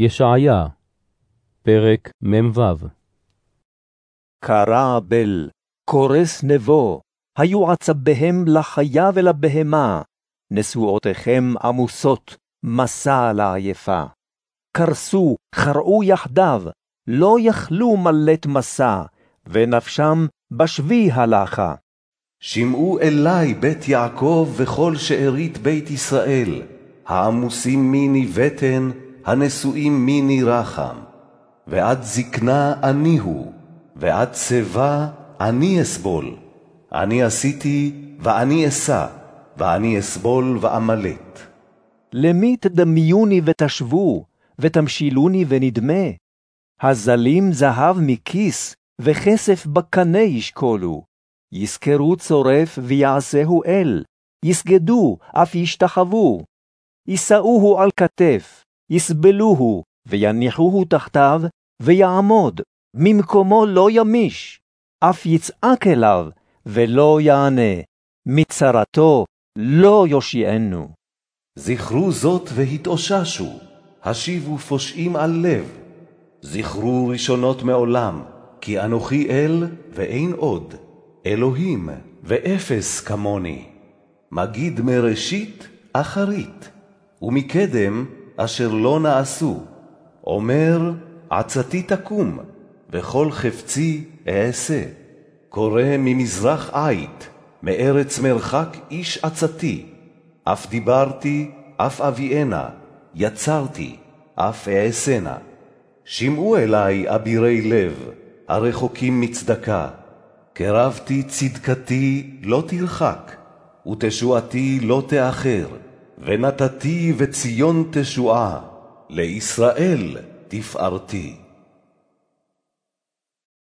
ישעיה, פרק מ"ו קרא בל, קורס נבו, היו עצביהם לחיה ולבהמה, נשואותיכם עמוסות, מסע לעייפה. קרסו, חרעו יחדיו, לא יכלו מלט מסע, ונפשם בשבי הלכה. שמעו אלי בית יעקב וכל שארית בית ישראל, העמוסים מיני בטן, הנשואים מיני רחם. ועד זקנה אני הוא, ועד שיבה אני אסבול. אני עשיתי ואני אשא, ואני אסבול ואמלט. למי תדמיוני ותשוו, ותמשילוני ונדמה? הזלים זהב מכיס, וכסף בקנה ישקולו. יזכרו צורף ויעשהו אל, יסגדו, אף ישתחוו. יישאוהו על כתף, יסבלוהו, ויניחוהו תחתיו, ויעמוד, ממקומו לא ימיש, אף יצעק אליו, ולא יענה, מצרתו לא יושיענו. זכרו זאת והתאוששו, השיבו פושעים על לב. זכרו ראשונות מעולם, כי אנוכי אל ואין עוד, אלוהים ואפס כמוני. מגיד מראשית אחרית, ומקדם אשר לא נעשו. אומר עצתי תקום, וכל חפצי אעשה. קורא ממזרח עית, מארץ מרחק איש עצתי. אף דיברתי, אף אביאנה, יצרתי, אף אעשנה. שמעו אלי אבירי לב, הרחוקים מצדקה. קרבתי צדקתי לא תרחק, ותשועתי לא תאחר, ונתתי וציון תשועה, לישראל תפארתי.